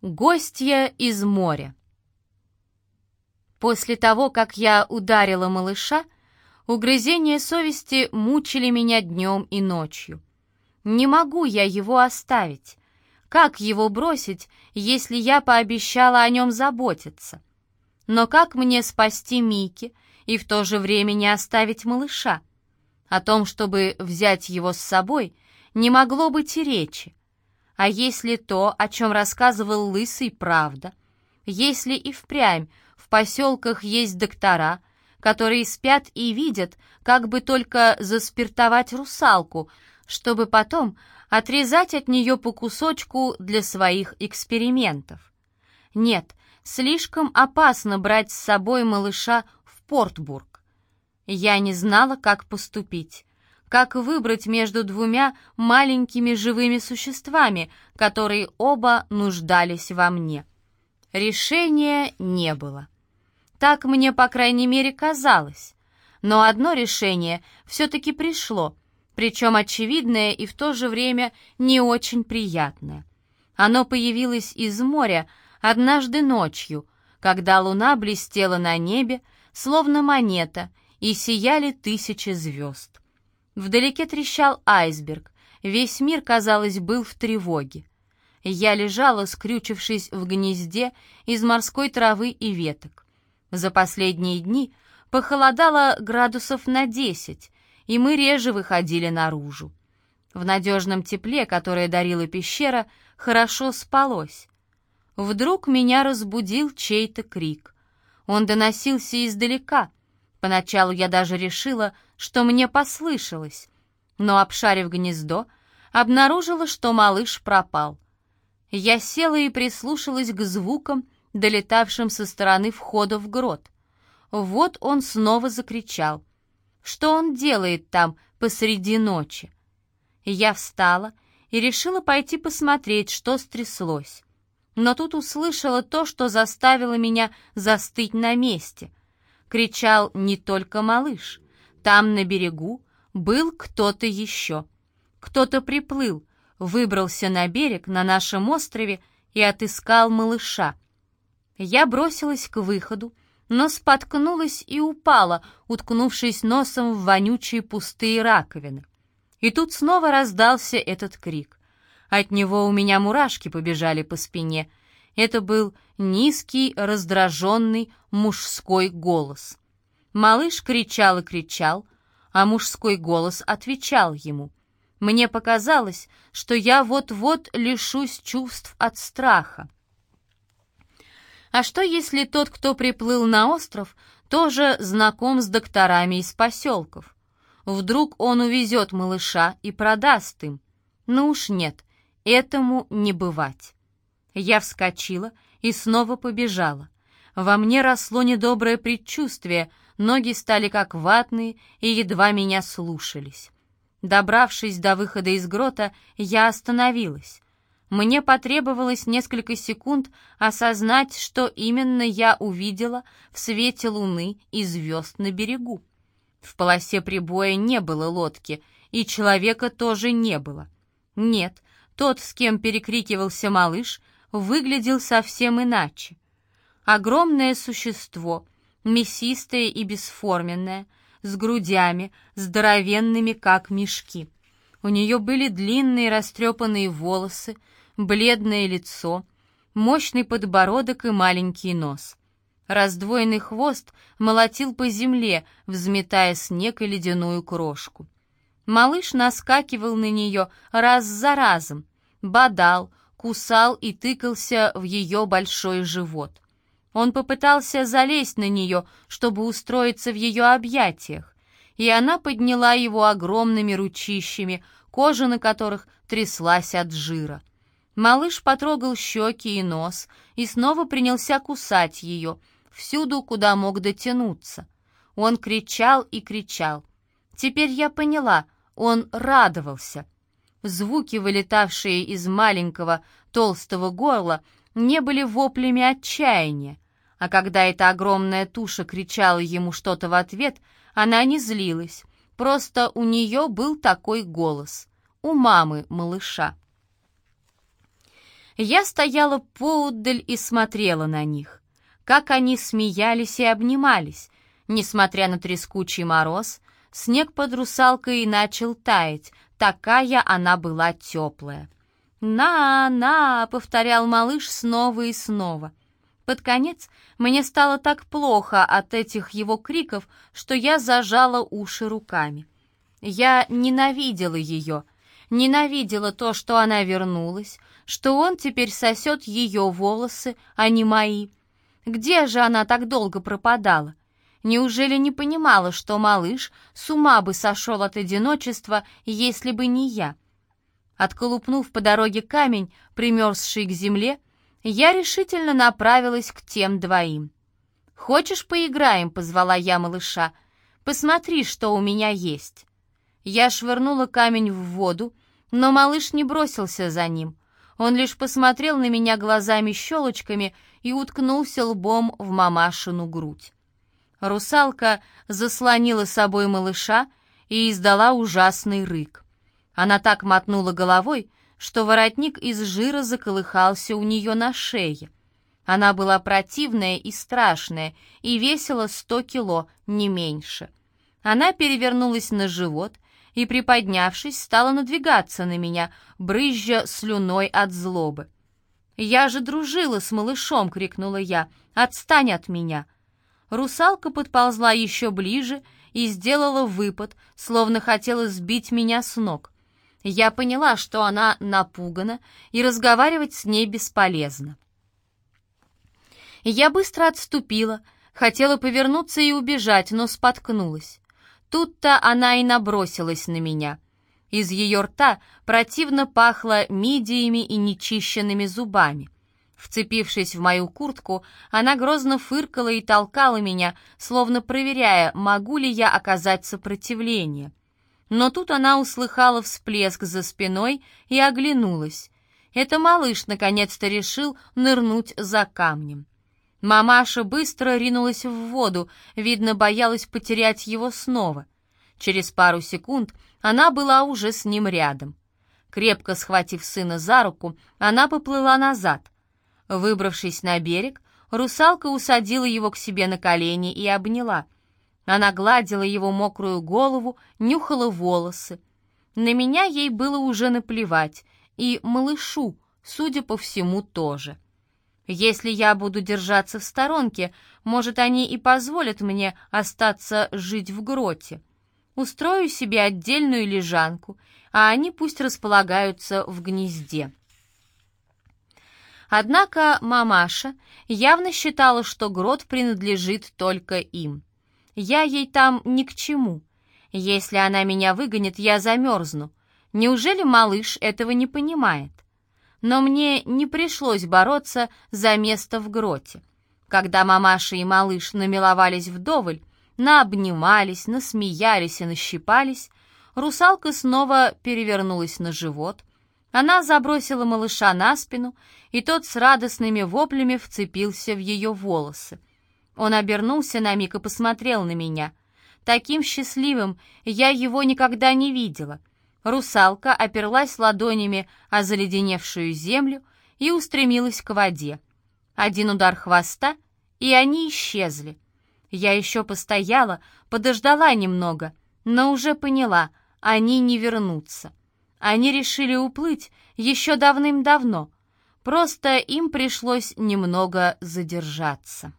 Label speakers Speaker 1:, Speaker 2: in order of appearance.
Speaker 1: Гостья из моря. После того, как я ударила малыша, угрызения совести мучили меня днем и ночью. Не могу я его оставить. Как его бросить, если я пообещала о нем заботиться? Но как мне спасти Мики и в то же время не оставить малыша? О том, чтобы взять его с собой, не могло быть и речи. А если то, о чем рассказывал Лысый, правда? Если и впрямь в поселках есть доктора, которые спят и видят, как бы только заспиртовать русалку, чтобы потом отрезать от нее по кусочку для своих экспериментов. Нет, слишком опасно брать с собой малыша в Портбург. Я не знала, как поступить как выбрать между двумя маленькими живыми существами, которые оба нуждались во мне. Решения не было. Так мне, по крайней мере, казалось. Но одно решение все-таки пришло, причем очевидное и в то же время не очень приятное. Оно появилось из моря однажды ночью, когда луна блестела на небе, словно монета, и сияли тысячи звезд. Вдалеке трещал айсберг. Весь мир, казалось, был в тревоге. Я лежала, скрючившись в гнезде из морской травы и веток. За последние дни похолодало градусов на десять, и мы реже выходили наружу. В надежном тепле, которое дарила пещера, хорошо спалось. Вдруг меня разбудил чей-то крик. Он доносился издалека. Поначалу я даже решила, что мне послышалось, но, обшарив гнездо, обнаружила, что малыш пропал. Я села и прислушалась к звукам, долетавшим со стороны входа в грот. Вот он снова закричал. Что он делает там посреди ночи? Я встала и решила пойти посмотреть, что стряслось. Но тут услышала то, что заставило меня застыть на месте. Кричал не только малыш. Там, на берегу, был кто-то еще. Кто-то приплыл, выбрался на берег на нашем острове и отыскал малыша. Я бросилась к выходу, но споткнулась и упала, уткнувшись носом в вонючие пустые раковины. И тут снова раздался этот крик. От него у меня мурашки побежали по спине. Это был низкий, раздраженный мужской голос. Малыш кричал и кричал, а мужской голос отвечал ему. Мне показалось, что я вот-вот лишусь чувств от страха. А что, если тот, кто приплыл на остров, тоже знаком с докторами из поселков? Вдруг он увезет малыша и продаст им? Ну уж нет, этому не бывать. Я вскочила и снова побежала. Во мне росло недоброе предчувствие, ноги стали как ватные и едва меня слушались. Добравшись до выхода из грота, я остановилась. Мне потребовалось несколько секунд осознать, что именно я увидела в свете луны и звезд на берегу. В полосе прибоя не было лодки, и человека тоже не было. Нет, тот, с кем перекрикивался малыш, выглядел совсем иначе. Огромное существо — мясистая и бесформенная, с грудями, здоровенными, как мешки. У нее были длинные растрепанные волосы, бледное лицо, мощный подбородок и маленький нос. Раздвоенный хвост молотил по земле, взметая снег и ледяную крошку. Малыш наскакивал на нее раз за разом, бодал, кусал и тыкался в ее большой живот. Он попытался залезть на нее, чтобы устроиться в ее объятиях, и она подняла его огромными ручищами, кожа на которых тряслась от жира. Малыш потрогал щеки и нос и снова принялся кусать ее, всюду, куда мог дотянуться. Он кричал и кричал. Теперь я поняла, он радовался. Звуки, вылетавшие из маленького толстого горла, не были воплями отчаяния. А когда эта огромная туша кричала ему что-то в ответ, она не злилась. Просто у нее был такой голос. У мамы малыша. Я стояла поудаль и смотрела на них, как они смеялись и обнимались. Несмотря на трескучий мороз, снег под русалкой начал таять, такая она была теплая. «На, на!» — повторял малыш снова и снова. Под конец мне стало так плохо от этих его криков, что я зажала уши руками. Я ненавидела ее, ненавидела то, что она вернулась, что он теперь сосет ее волосы, а не мои. Где же она так долго пропадала? Неужели не понимала, что малыш с ума бы сошел от одиночества, если бы не я? Отколупнув по дороге камень, примерзший к земле, я решительно направилась к тем двоим. «Хочешь, поиграем?» — позвала я малыша. «Посмотри, что у меня есть». Я швырнула камень в воду, но малыш не бросился за ним. Он лишь посмотрел на меня глазами-щелочками и уткнулся лбом в мамашину грудь. Русалка заслонила собой малыша и издала ужасный рык. Она так мотнула головой, что воротник из жира заколыхался у нее на шее. Она была противная и страшная и весила сто кило, не меньше. Она перевернулась на живот и, приподнявшись, стала надвигаться на меня, брызжа слюной от злобы. «Я же дружила с малышом!» — крикнула я. «Отстань от меня!» Русалка подползла еще ближе и сделала выпад, словно хотела сбить меня с ног. Я поняла, что она напугана, и разговаривать с ней бесполезно. Я быстро отступила, хотела повернуться и убежать, но споткнулась. Тут-то она и набросилась на меня. Из ее рта противно пахло мидиями и нечищенными зубами. Вцепившись в мою куртку, она грозно фыркала и толкала меня, словно проверяя, могу ли я оказать сопротивление. Но тут она услыхала всплеск за спиной и оглянулась. Это малыш наконец-то решил нырнуть за камнем. Мамаша быстро ринулась в воду, видно, боялась потерять его снова. Через пару секунд она была уже с ним рядом. Крепко схватив сына за руку, она поплыла назад. Выбравшись на берег, русалка усадила его к себе на колени и обняла — она гладила его мокрую голову, нюхала волосы. На меня ей было уже наплевать, и малышу, судя по всему, тоже. Если я буду держаться в сторонке, может, они и позволят мне остаться жить в гроте. Устрою себе отдельную лежанку, а они пусть располагаются в гнезде. Однако мамаша явно считала, что грот принадлежит только им. Я ей там ни к чему. Если она меня выгонит, я замерзну. Неужели малыш этого не понимает? Но мне не пришлось бороться за место в гроте. Когда мамаша и малыш намиловались вдоволь, наобнимались, насмеялись и нащипались, русалка снова перевернулась на живот. Она забросила малыша на спину, и тот с радостными воплями вцепился в ее волосы. Он обернулся на миг и посмотрел на меня. Таким счастливым я его никогда не видела. Русалка оперлась ладонями о заледеневшую землю и устремилась к воде. Один удар хвоста, и они исчезли. Я еще постояла, подождала немного, но уже поняла, они не вернутся. Они решили уплыть еще давным-давно, просто им пришлось немного задержаться.